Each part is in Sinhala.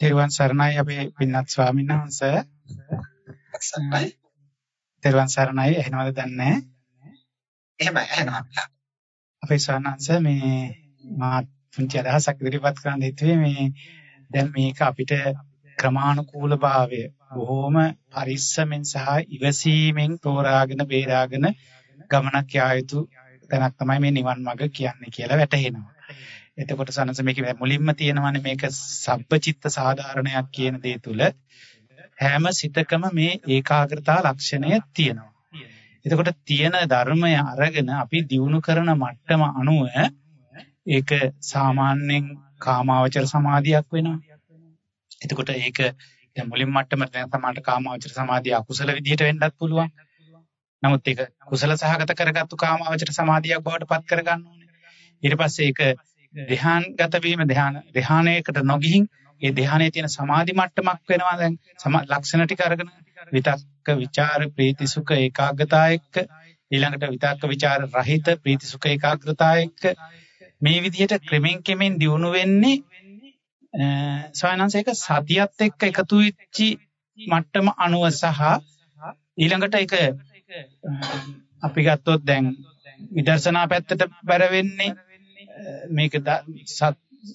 තෙරුවන් සරණයි අපේ පින්වත් ස්වාමීන් වහන්සේ. සරණයි. තෙරුවන් සරණයි එහෙනවද දන්නේ එහෙමයි එහෙනම්. අපේ ස්වාමීන් මේ මා පුංචි අදහසක් ඉදිරිපත් කරන්න හිතුවේ මේ දැන් මේක අපිට ක්‍රමානුකූල භාවය බොහොම පරිස්සමෙන් සහ ඉවසීමෙන් තෝරාගෙන බේරාගෙන ගමනක් යා යුතු තැනක් තමයි මේ නිවන් මඟ කියන්නේ කියලා වැටහෙනවා. එතකොට සනස මේක මුලින්ම තියෙනවානේ මේක සබ්බචිත්ත සාධාරණයක් කියන දේ තුල හැම සිතකම මේ ඒකාග්‍රතා ලක්ෂණය තියෙනවා. එතකොට තියෙන ධර්මය අරගෙන අපි දියුණු කරන මට්ටම අනුව ඒක සාමාන්‍යයෙන් කාමාවචර සමාධියක් වෙනවා. එතකොට ඒක දැන් මුලින් මට්ටමට දැන් සමානට කාමාවචර සමාධිය අකුසල විදිහට වෙන්නත් පුළුවන්. නමුත් ඒක කුසල සහගත කරගත්තු කාමාවචර සමාධියක් බවට පත් කරගන්න ඕනේ. ඊට පස්සේ ඒක ධ්‍යානගත වීම ධ්‍යාන ධ්‍යානයකට නොගිහින් ඒ ධ්‍යානයේ තියෙන සමාධි මට්ටමක් වෙනවා දැන්. ලක්ෂණ ටික අරගෙන විතක්ක ਵਿਚාර ප්‍රීති සුඛ ඒකාග්‍රතාව එක්ක ඊළඟට විතක්ක ਵਿਚාර රහිත ප්‍රීති සුඛ ඒකාග්‍රතාව එක්ක මේ විදිහට ක්‍රමෙන් ක්‍රමෙන් දියුණු වෙන්නේ සයනංශයක සතියත් එක්ක එකතු වෙච්චි මට්ටම අනුව සහ ඊළඟට ඒක අපි ගත්තොත් දැන් විදර්ශනා පැත්තට බැර වෙන්නේ මේක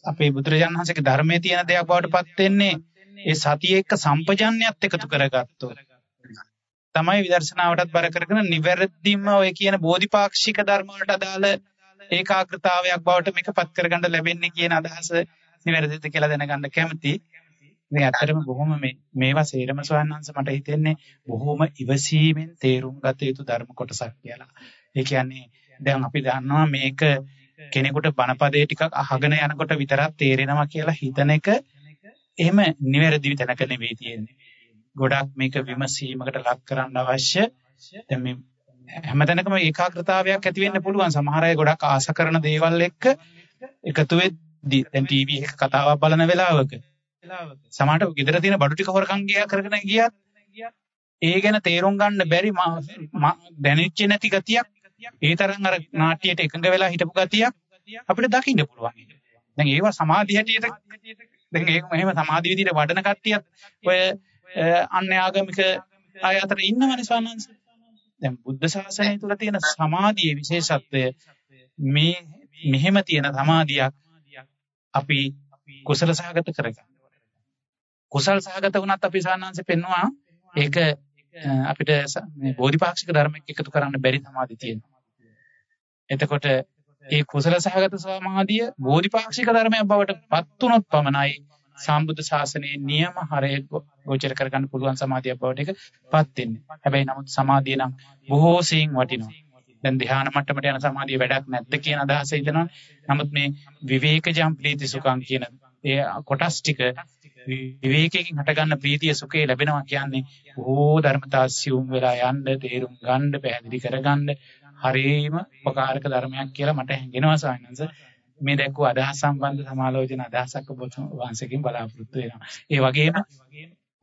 අපේ බුදුරජාණන් වහන්සේගේ ධර්මයේ තියෙන දෙයක් බවට පත් වෙන්නේ ඒ සතිය එක්ක සම්පජන්‍යත් එකතු කරගත්තොත් තමයි විදර්ශනාවටත් බර කරගෙන නිවැරදිම ඔය කියන බෝධිපාක්ෂික ධර්ම වලට අදාළ ඒකාග්‍රතාවයක් බවට මේක පත් කරගන්න ලැබෙන්නේ කියන අදහස නිවැරදිද කියලා දැනගන්න කැමතියි. ඉතින් ඇත්තටම බොහොම මේ මේවා සේරම සවන්නංශ මට හිතෙන්නේ බොහොම ඉවසීමෙන් තේරුම් ගත යුතු ධර්ම කොටසක් කියලා. ඒ කියන්නේ දැන් අපි දන්නවා මේක කෙනෙකුට බණපදේ ටිකක් අහගෙන යනකොට විතරක් තේරෙනවා කියලා හිතන එක එහෙම නිවැරදි තැනක නෙවෙයි තියෙන්නේ. ගොඩක් මේක විමසීමකට ලක් කරන්න අවශ්‍ය. දැන් මේ හැමතැනකම ඒකාග්‍රතාවයක් ඇති වෙන්න පුළුවන්. සමහර අය ගොඩක් ආස කරන දේවල් එක්ක එකතු වෙද්දී දැන් ටීවී එක කතාවක් බලන වෙලාවක සමහරට ගෙදර තියෙන බඩු ටික හොරකම් ගියා කරගෙන ගියත් ඒ ගැන තේරුම් ගන්න බැරි දැනෙච්ච නැති ගතියක් ඒ තරම් අර නාට්‍යයට එකඟ වෙලා හිටපු ගතියක් අපිට දකින්න පුළුවන්. දැන් ඒවා සමාධි හැටියට දැන් ඒක මෙහෙම සමාධි විදිහට වඩන කට්ටියත් ඔය අන්‍ය ආගමික අය අතර ඉන්නවනේ ස්වාමීන් දැන් බුද්ධ ශාසනය තුළ තියෙන සමාධියේ විශේෂත්වය මේ මෙහෙම තියෙන සමාධියක් අපි කුසල සහගත කරගන්න. කුසල් සහගත වුණත් අපි සානාංශ පෙන්නවා ඒක අපිට මේ බෝධිපාක්ෂික ධර්මයක් එකතු කරන්න බැරි සමාධිය තියෙනවා. එතකොට ඒ කුසල සහගත සමාධිය බෝධිපාක්ෂික ධර්මයක් බවට පත් වුණොත් පමණයි සම්බුද්ධ ශාසනයේ නියම හරය ගෝචර කරගන්න පුළුවන් සමාධියක් බවට එකපත් වෙන්නේ. හැබැයි නමුත් සමාධිය නම් බොහෝ සෙයින් වටිනවා. දැන් ධ්‍යාන මට්ටමට යන සමාධිය වැඩක් නැද්ද කියන අදහස හිතනවා. නමුත් මේ විවේකජම් ප්‍රීති සුඛං කියන ඒ කොටස් ටික විවේකයෙන් හටගන්න ප්‍රීතිය සුඛය ලැබෙනවා කියන්නේ බොහෝ ධර්මතා සියුම් වෙලා යන්න තේරුම් ගන්න පැහැදිලි කරගන්න හරීම උපකාරක ධර්මයක් කියලා මට හැඟෙනවා සායනස මේ දැක්කෝ අදහස් සම්බන්ධ සමාලෝචන අදහසක් ඔබ වහන්සේගෙන් බලාපොරොත්තු වෙනවා. ඒ වගේම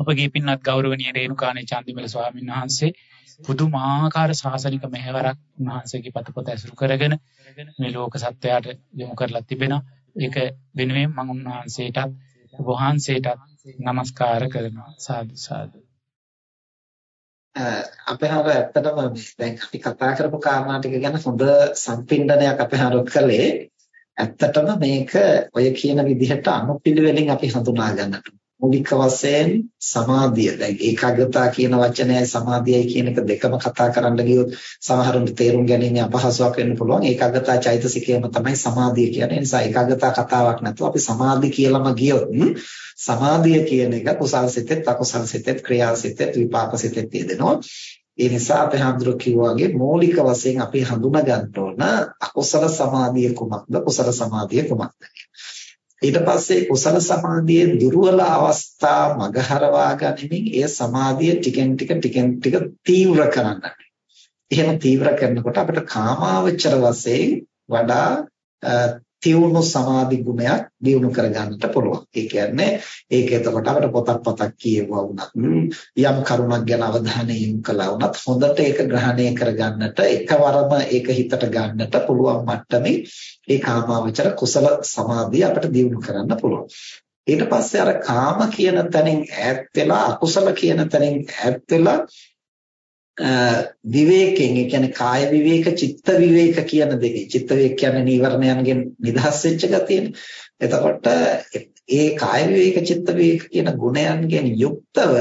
අපගේ පින්වත් ගෞරවනීය රේණුකාණේ චන්දිමල ස්වාමීන් වහන්සේ පුදුමාකාර ශාසනික මෙහෙවරක් උන්වහන්සේගේ පතපොත ඇසුරු කරගෙන මේ ලෝක සත්වයාට යොමු කරලා තිබෙනවා. ඒක වෙනුවෙන් මම උන්වහන්සේටත් වහන්සේටත් নমස්කාර කරනවා. සාදු සාදු. අපේ හර ඇත්තටම දැන් අපි කතා කරපු කාරණා ටික ගැන හොඳ සම්පින්ඩනයක් අපේ හර කළේ ඇත්තටම මේක ඔය කියන විදිහට අනුපිළිවෙලින් අපි හඳුනා ගන්නට මූලික වශයෙන් සමාධිය දැන් ඒකාග්‍රතාව කියන වචනයයි සමාධියයි කියන එක දෙකම කතා කරන්න ගියොත් සමහරුන්ට තේරුම් ගැනීම අපහසුයක් වෙන්න පුළුවන් ඒකාග්‍රතාව චෛතසිකයම තමයි සමාධිය කියන්නේ. ඒ නිසා ඒකාග්‍රතාව කතාවක් නැතුව අපි සමාධි කියලාම ගියොත් සමාධිය කියන එක කුසල් සිතෙත් අකුසල් සිතෙත් ක්‍රියා සිතෙත් විපාක සිතෙත් යෙදෙනවා. ඒ නිසා අපේ හඳුර කිව්වාගේ මৌলিক වශයෙන් අපි හඳුනා ගන්න ඕන අකුසල සමාධිය කුමක්ද කුසල සමාධිය කුමක්ද ඊට පස්සේ කුසල සමාධියේ දුර්වල අවස්ථා මගහරවා ගනිමින් ඒ සමාධිය ටිකෙන් ටික ටිකෙන් ටික තීව්‍ර කරන්නට. එහෙම තීව්‍ර කරනකොට අපිට කාමාවචර වශයෙන් වඩා තියුණු සමාධි ගුණයක් දියුණු කරගන්නට පුළුවන්. ඒ කියන්නේ ඒක එතකොට අපිට පොතක් පතක් කියවුවා වුණත් යම් කරුණක් ගැන අවධානය යොමු කළා වුණත් හොඳට ඒක ග්‍රහණය කරගන්නට එකවරම ඒක හිතට ගන්නට පුළුවන් මට්ටමේ ඒ කාමාවචර කුසල සමාධිය අපිට දියුණු කරන්න පුළුවන්. ඊට පස්සේ අර කාම කියන තැනින් ඈත් වෙලා අකුසල කියන තැනින් ඈත් වෙලා විවේකයෙන් ඒ කියන්නේ කාය විවේක චිත්ත විවේක කියන දෙකේ චිත්ත විවේක කියන්නේ නීවරණයන්ගෙන් නිදහස් වෙච්ච ගතියනේ. එතකොට ඒ කාය විවේක චිත්ත විවේක කියන ගුණයන්ගෙන් යුක්තව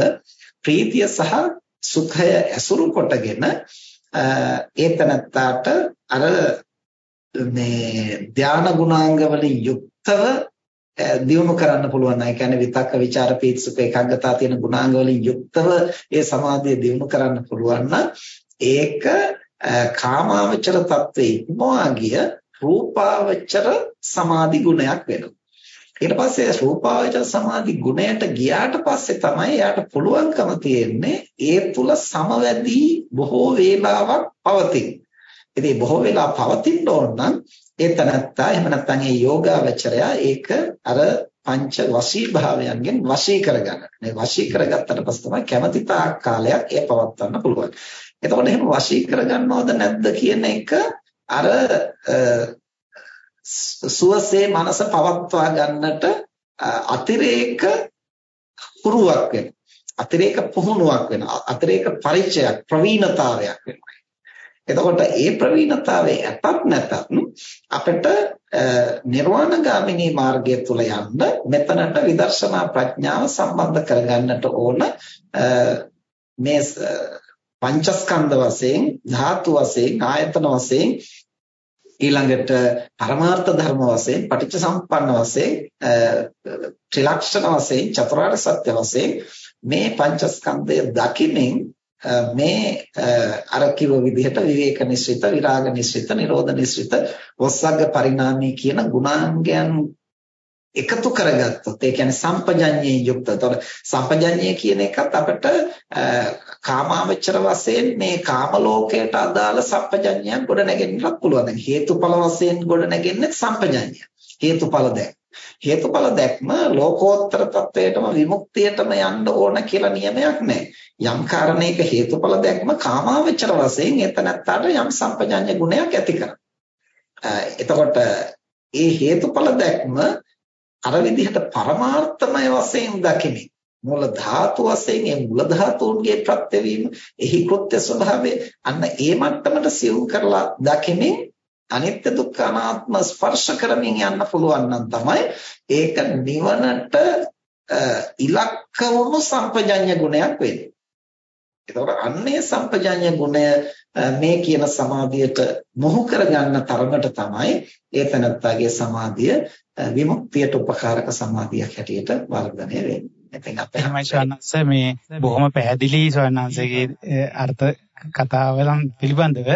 ප්‍රීතිය සහ සුඛය ඇසුරු කොටගෙන ඒ තනත්තාට අර මේ ධානා ගුණාංග වලින් යුක්තව දියුණු කරන්න පුළුවන්. නම් ඒ කියන්නේ විතක්ක ਵਿਚාර පීත්සුක එකඟතා තියෙන ගුණාංග වලින් යුක්තව ඒ සමාධිය දියුණු කරන්න පුළුවන් නම් ඒක කාමාවචර தත්වේ ඉක්මවා ගිය රූපාවචර සමාධි ගුණයක් වෙනවා. ඊට පස්සේ රූපාවචර සමාධි ගුණයට ගියාට පස්සේ තමයි යාට පුළුවන්කම තියෙන්නේ ඒ තුල සමවැදී බොහෝ වේලාවක් පවතින. ඉතින් බොහෝ වෙලා පවතින්න ඕන නම් ඒ තනත්තා එහෙම නැත්නම් ඒ යෝගාවචරයා ඒක අර පංච වශී භාවයන්ගෙන් වශී කරගන්න. මේ වශී කරගත්තට පස්සේ තමයි කැමැති තාක් කාලයක් ඒ පවත්වන්න පුළුවන්. එතකොට එහෙම වශී කරගන්නවද නැද්ද කියන එක අර සුවසේ මනස පවත්වා ගන්නට අතිරේක පුරුවක් වෙනවා. අතිරේක පුහුණුවක් වෙනවා. අතිරේක පරිචයක් ප්‍රවීණතාවයක් වෙනවා. එතකොට ඒ ප්‍රවීණතාවයේ ඇතත් නැතත් අපිට නිර්වාණගාමිනී මාර්ගය තුල යන්න මෙතනට විදර්ශනා ප්‍රඥාව සම්බන්ධ කරගන්නට ඕන මේ පංචස්කන්ධ වශයෙන් ධාතු වශයෙන් ආයතන වශයෙන් ඊළඟට පරමාර්ථ ධර්ම වශයෙන් පටිච්ච සම්පන්න වශයෙන් ත්‍රිලක්ෂණ වශයෙන් චතුරාර්ය සත්‍ය වශයෙන් මේ පංචස්කන්ධය දකිමින් මේ අර කිව්ව විදිහට විවේක නිස්සිත විරාග නිස්සිත නිරෝධ නිස්සිත වස්සග්ග පරිණාමී කියන ගුණාංගයන් එකතු කරගත්තොත් ඒ කියන්නේ සම්පජඤ්ඤේ යුක්ත. එතකොට සම්පජඤ්ඤය කියන එකත් අපිට කාමාවචර වශයෙන් මේ කාම ලෝකයට අදාළ සම්පජඤ්ඤයක් ගොඩ නැගෙන්නත් පුළුවන්. දැන් හේතුඵල වශයෙන් ගොඩ නැගෙන්නේ සම්පජඤ්ඤය. හේතුඵල දැක්. හේතුඵල දැක්ම ලෝකෝත්තර තත්වයටම විමුක්තියටම යන්න ඕන කියලා නියමයක් නැහැ. යම් කාරණයක හේතුඵල දැක්ම කාමාවචර වශයෙන් එතනත්තට යම් සම්පජඤ්ඤ ගුණයක් ඇති කරනවා. එතකොට ඒ හේතුඵල දැක්ම අර විදිහට පරමාර්ථමය වශයෙන් දකිමින් මූල ධාතු වශයෙන් ඒ මූල ධාතුන්ගේ ප්‍රත්‍යවීම එහි කෘත්‍ය ස්වභාවය අන්න ඒ මට්ටමට සියුම් කරලා දකිමින් අනිත්‍ය දුක්ඛ අනාත්ම ස්පර්ශ කරමින් යන්න පුළුවන් නම් තමයි ඒක නිවනට ඉලක්ක වුණු සම්පජඤ්ඤ ගුණයක් වෙන්නේ. ඒතකොට අන්නේ සම්පජඤ්ඤ ගුණය මේ කියන සමාධියට මොහු කරගන්න තරමට තමයි ඒ තනත්තාගේ සමාධිය විමුක්තියට උපකාරක සමාධියක් හැටියට වර්ධනය වෙන්නේ. ඉතින් අපේ හැමයි ශානස මේ බොහොම පැහැදිලි ශානසගේ අර්ථ කතාවලන් පිළිබඳව.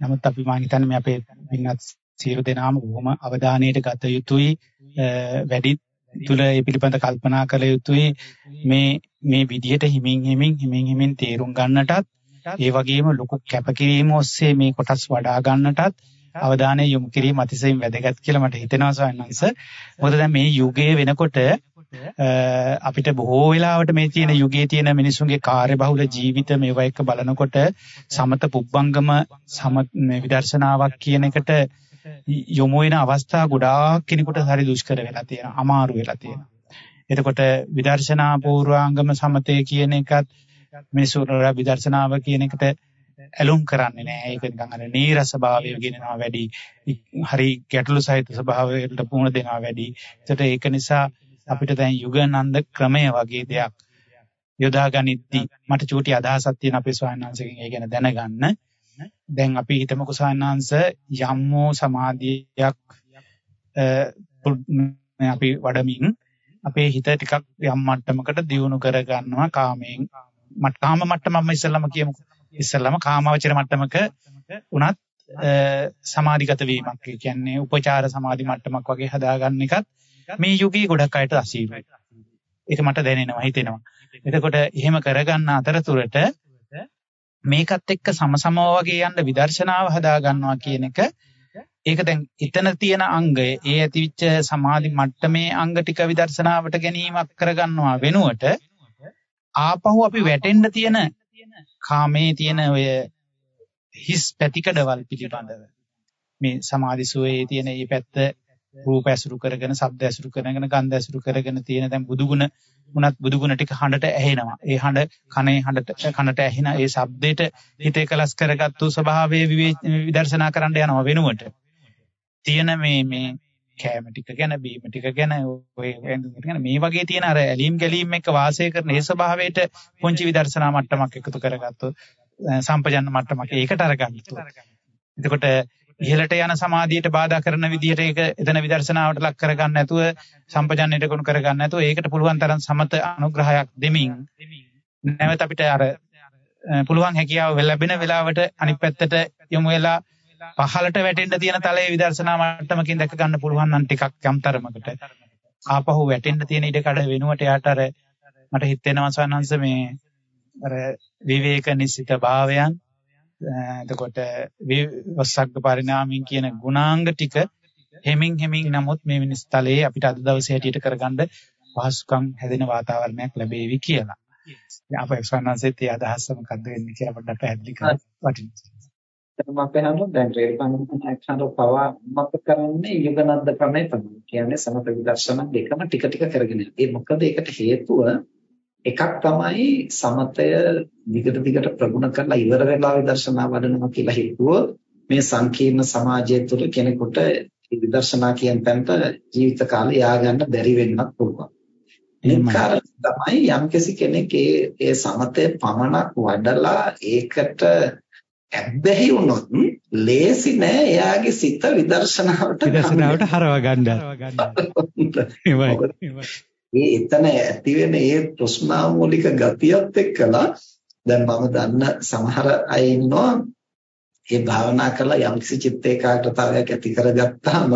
නමුත් අපි මම හිතන්නේ මේ අපේ පින්වත් සියලු දෙනාම බොහොම අවධානයට ගත යුතුයි. වැඩි තුල ඒ පිළිබඳ කල්පනා කළ යුතුයි. මේ මේ විදිහට හිමින් හිමින් හිමින් හිමින් තේරුම් ගන්නටත් ඒ වගේම ලොකු කැපකිරීම ඔස්සේ මේ කොටස් වඩා ගන්නටත් අවධානය යොමු කිරීම අතිශයින් වැදගත් කියලා මට හිතෙනවා සවන්නංශ. මොකද දැන් මේ යුගයේ වෙනකොට අපිට බොහෝ වෙලාවට මේ තියෙන යුගයේ තියෙන මිනිසුන්ගේ කාර්යබහුල ජීවිත මේවා එක්ක බලනකොට සමත පුබ්බංගම සම විදර්ශනාවක් කියන එකට යොමු වෙන අවස්ථා ගොඩාක් කෙනෙකුට හරි දුෂ්කර වෙලා තියෙනවා අමාරු වෙලා තියෙනවා. එතකොට විදර්ශනා පූර්වාංගම සමතේ කියන එකත් මිනිසුන්ට විදර්ශනාව කියන එකට ඇලුම් කරන්නේ නැහැ. ඒක නිකන් අර නීරස භාවය ගෙනනවා වැඩි. හරි ගැටලු සහිත ස්වභාවයකට පුහුණු දෙනවා වැඩි. ඒකට ඒක නිසා අපිට දැන් යුගනන්ද ක්‍රමය වගේ දෙයක් යොදා ගනිද්දි මට චූටි අදහසක් තියෙන අපේ ස්වාමීන් වහන්සේගෙන් ඒ ගැන දැනගන්න. දැන් අපි හිතමුකෝ ස්වාමීන් යම්මෝ සමාධියක් අපි වඩමින් අපේ හිත ටිකක් යම් මට්ටමකට දියුණු කර ගන්නවා කාමයෙන්. මට කාම මට්ටමම ඉස්සෙල්ලාම කියමුකෝ. ඉස්සෙල්ලාම කාමාවචර මට්ටමක උනත් සමාධිගත වීමක්. ඒ කියන්නේ උපචාර සමාධි මට්ටමක් වගේ හදාගන්න එකත් මේ යුගයේ ගොඩක් අයට අසීරුයි. ඒක මට දැනෙනවා හිතෙනවා. එතකොට එහෙම කරගන්න අතරතුරට මේකත් එක්ක සමසමව වගේ යන්න විදර්ශනාව හදා ගන්නවා කියන එක ඒක දැන් එතන තියෙන අංගය ඒ ඇතිවිච්ච සමාධි මට්ටමේ අංග ටික විදර්ශනාවට ගැනීමක් කරගන්නවා වෙනුවට ආපහු අපි වැටෙන්න තියෙන කාමේ තියෙන ඔය හිස් පැතිකඩවල් පිළිබඳව මේ සමාධි සුවේ තියෙන මේ පැත්ත රූප ඇසුරු කරගෙන, ශබ්ද ඇසුරු කරගෙන, ගන්ධ ඇසුරු කරගෙන තියෙන දැන් බුදුගුණ උනත් බුදුගුණ ටික හඬට ඇහෙනවා. ඒ හඬ කනේ හඬට කනට ඇහෙන ඒ ශබ්දයට හිත එකලස් කරගත්තු ස්වභාවයේ විදර්ශනා කරන්න යනවා වෙනුවට. තියෙන මේ මේ කෑම ටික ගැන බීම ටික ගැන ඔය ගැන මේ වගේ තියෙන අර ඇලීම් ගැලීම් එක්ක වාසය කරන ඒ ස්වභාවයට පුංචි විදර්ශනා මට්ටමක් එකතු කරගත්තොත් සම්පජන්න මට්ටමක් ඒකට අරගන්නතු. එතකොට ඉහළට යන සමාධියට බාධා කරන විදිහට ඒක එතන විදර්ශනාවට ලක් කරගන්න නැතුව සම්පජන්නයට ගොනු කරගන්න නැතුව ඒකට පුළුවන් තරම් සමත අනුග්‍රහයක් දෙමින් නැවත අපිට අර පුළුවන් හැකියාව ලැබෙන වෙලාවට අනිත් පැත්තට යමු වෙලා පහළට වැටෙන්න තියෙන තලයේ විදර්ශනා මට්ටමකින් දැක ගන්න පුළුවන් නම් ටිකක් යම් තරමකට ආපහු වැටෙන්න තියෙන ඉඩ කඩ වෙනුවට යාට අර මට හිතෙනවා සවනංශ මේ අර විවේක නිසිත භාවයන් එතකොට වස්සග්ග පරිණාමයෙන් කියන ගුණාංග ටික හෙමින් හෙමින් නමුත් මේ මිනිස් තලයේ අපිට අද දවසේ හැටියට කරගන්න පහසුකම් හැදෙන වාතාවරණයක් ලැබෙවි කියලා. අපේ ස්වර්ණන්සෙත් ඒ අදහස මොකද්ද වෙන්නේ කියලා පොඩ්ඩක් පැහැදිලි කරන්න වටිනවා. එතන මම පහනවා දැන් රේරුකාණන් ඇක්ෂන්ව පවා මත කරන්නේ යුගනද්ද ක්‍රමය තමයි. කියන්නේ සමත විදර්ශනා දෙකම ටික ටික කරගෙන යනවා. ඒ මොකද ඒකට හේතුව එකක් තමයි සමතය දිගට දිගට ප්‍රගුණ කරලා ඉවර වෙලා විදර්ශනා වඩනවා කියලා හිතුවොත් මේ සංකීර්ණ සමාජය තුළ කෙනෙකුට විදර්ශනා කියන තැනට ජීවිත කාලය යා ගන්න බැරි වෙන්නත් පුළුවන්. ඒ තමයි යම්කිසි කෙනෙක් ඒ සමතේ පමණක් වඩලා ඒකට ඇබ්බැහි වුණොත් ලේසි නෑ එයාගේ සිත විදර්ශනාවට විදර්ශනාවට හරව ගන්න. ඒ එතන ඇති වෙන ඒ තෘෂ්ණා මූලික ගතියත් එක්කලා දැන් මම දන්න සමහර අය ඉන්නවා ඒ භාවනා කරලා යම්කිසි චිත්ත ඒකාග්‍රතාවයක් ඇති කරගත්තාම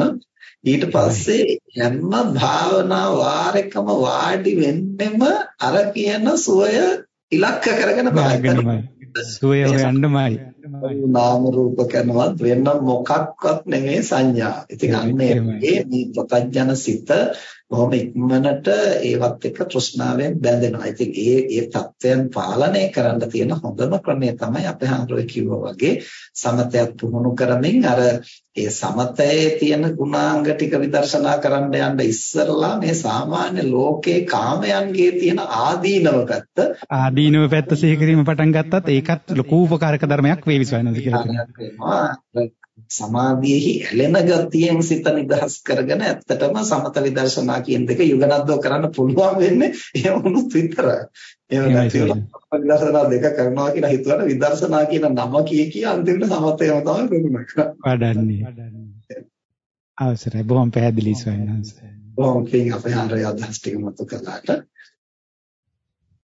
ඊට පස්සේ හැම භාවනා වාරයකම වාඩි වෙන්නෙම අර කියන සුවය ඉලක්ක කරගෙන බලන්න. සුවය හොයන්නමයි. නාම රූප කරනවත් වෙන මොකක්වත් නෙමෙයි සංඥා. ඉතින් අන්නේ මේ ප්‍රත්‍යඥ සිත බොහොම ඉක්මනට ඒවත් එක්ක තෘෂ්ණාවෙන් බැඳෙනවා. ඉතින් ඒ ඒ தත්වයන් පාලනය කරන්න තියෙන හොඳම ක්‍රමය තමයි අපේ හඳුරේ කිව්වා වගේ සමතයක් පුහුණු කරමින් අර ඒ සමතයේ තියෙන ගුණාංග ටික විදර්ශනා කරන්න යන්න ඉස්සරලා මේ සාමාන්‍ය ලෝකේ කාමයන්ගේ තියෙන ආදීනව පැත්ත ආදීනව පැත්ත සිහි කිරීම පටන් ගත්තත් ඒකත් ලකූ උපකාරක ධර්මයක් වේවි සවනද කියලා සමාධියෙහි ඇලෙන ගතියෙන් සිත නිදහස් කරගෙන ඇත්තටම සමත විදර්ශනා කියන දෙක යුගනද්දව කරන්න පුළුවන් වෙන්නේ එහෙම වුණොත් විතරයි. එහෙම නැතිව විදර්ශනා දෙක කරනවා කියලා හිතුවට විදර්ශනා කියන නම කිය කිය අන්තිමට සමතයම තමයි ප්‍රගුණ කරන්නේ. වඩන්නේ. අවසරයි බොහොම පැහැදිලි ස්වාමීන් වහන්සේ. බොහොම පිං අපේ හරය අදහස් ටික මතු කළාට